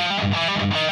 Thank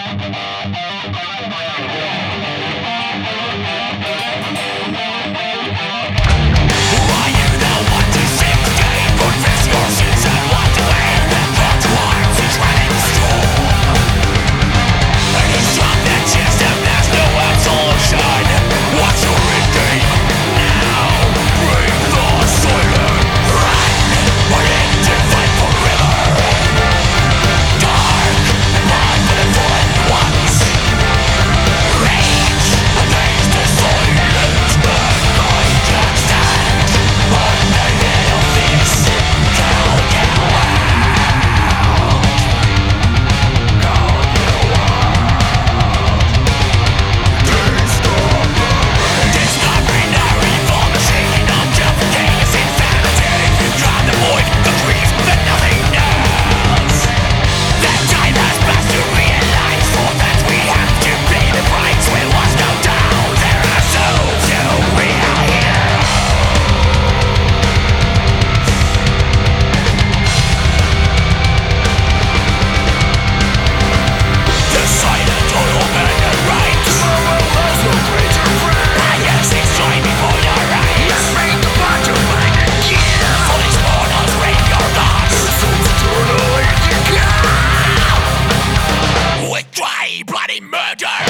bloody murder!